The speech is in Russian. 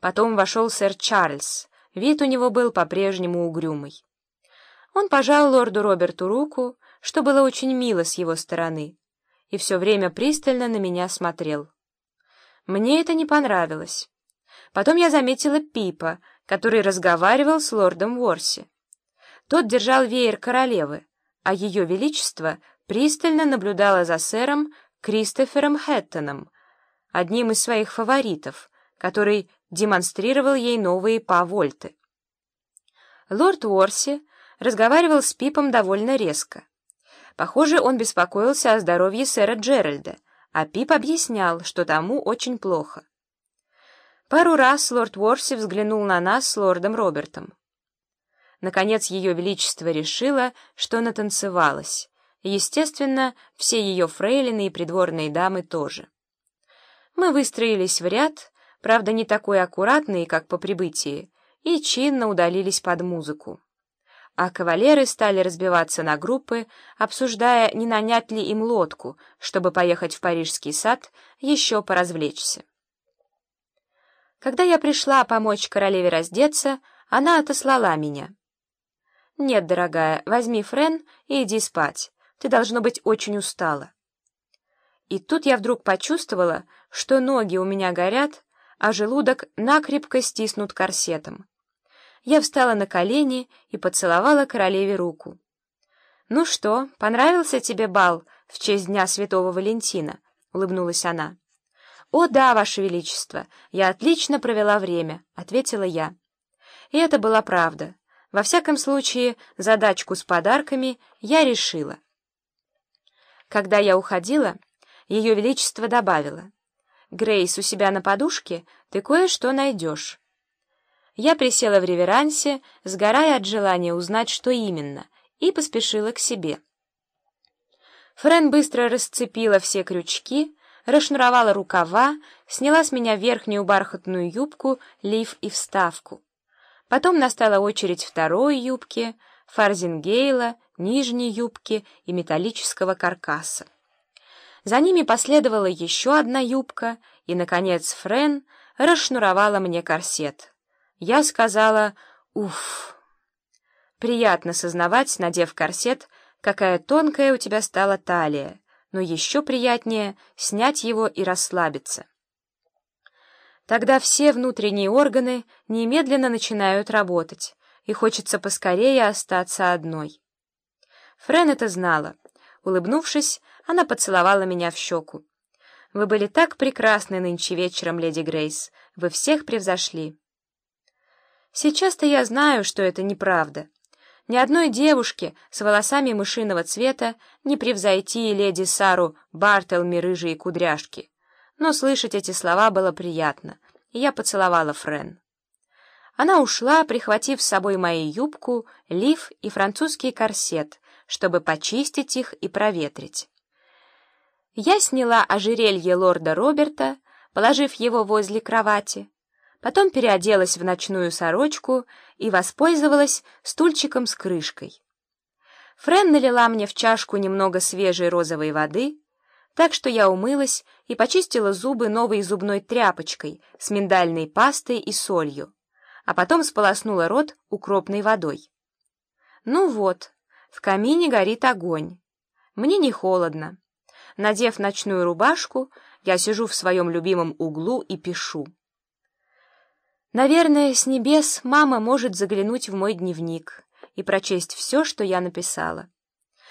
Потом вошел сэр Чарльз. Вид у него был по-прежнему угрюмый. Он пожал лорду Роберту руку, что было очень мило с его стороны, и все время пристально на меня смотрел. Мне это не понравилось. Потом я заметила Пипа, который разговаривал с лордом Ворси. Тот держал веер королевы, а ее величество пристально наблюдало за сэром Кристофером Хэттоном, одним из своих фаворитов, который демонстрировал ей новые па-вольты. Лорд Уорси разговаривал с Пипом довольно резко. Похоже, он беспокоился о здоровье сэра Джеральда, а Пип объяснял, что тому очень плохо. Пару раз лорд Уорси взглянул на нас с лордом Робертом. Наконец, ее величество решило, что натанцевалась, естественно, все ее фрейлины и придворные дамы тоже. Мы выстроились в ряд, правда, не такой аккуратный, как по прибытии, и чинно удалились под музыку. А кавалеры стали разбиваться на группы, обсуждая, не нанять ли им лодку, чтобы поехать в Парижский сад еще поразвлечься. Когда я пришла помочь королеве раздеться, она отослала меня. «Нет, дорогая, возьми Френ и иди спать. Ты, должно быть, очень устала». И тут я вдруг почувствовала, что ноги у меня горят, а желудок накрепко стиснут корсетом. Я встала на колени и поцеловала королеве руку. «Ну что, понравился тебе бал в честь Дня Святого Валентина?» — улыбнулась она. «О да, Ваше Величество, я отлично провела время», — ответила я. И это была правда. Во всяком случае, задачку с подарками я решила. Когда я уходила, Ее Величество добавило, «Грейс, у себя на подушке ты кое-что найдешь». Я присела в реверансе, сгорая от желания узнать, что именно, и поспешила к себе. Френ быстро расцепила все крючки, расшнуровала рукава, сняла с меня верхнюю бархатную юбку, лиф и вставку. Потом настала очередь второй юбки, фарзингейла, нижней юбки и металлического каркаса. За ними последовала еще одна юбка, и, наконец, Френ расшнуровала мне корсет. Я сказала «Уф». Приятно сознавать, надев корсет, какая тонкая у тебя стала талия, но еще приятнее снять его и расслабиться. Тогда все внутренние органы немедленно начинают работать, и хочется поскорее остаться одной. Френ это знала. Улыбнувшись, она поцеловала меня в щеку. «Вы были так прекрасны нынче вечером, леди Грейс. Вы всех превзошли». Сейчас-то я знаю, что это неправда. Ни одной девушке с волосами мышиного цвета не превзойти леди Сару Бартелми рыжие кудряшки но слышать эти слова было приятно, и я поцеловала Френ. Она ушла, прихватив с собой мою юбку, лиф и французский корсет, чтобы почистить их и проветрить. Я сняла ожерелье лорда Роберта, положив его возле кровати, потом переоделась в ночную сорочку и воспользовалась стульчиком с крышкой. Френ налила мне в чашку немного свежей розовой воды — так что я умылась и почистила зубы новой зубной тряпочкой с миндальной пастой и солью, а потом сполоснула рот укропной водой. Ну вот, в камине горит огонь. Мне не холодно. Надев ночную рубашку, я сижу в своем любимом углу и пишу. Наверное, с небес мама может заглянуть в мой дневник и прочесть все, что я написала.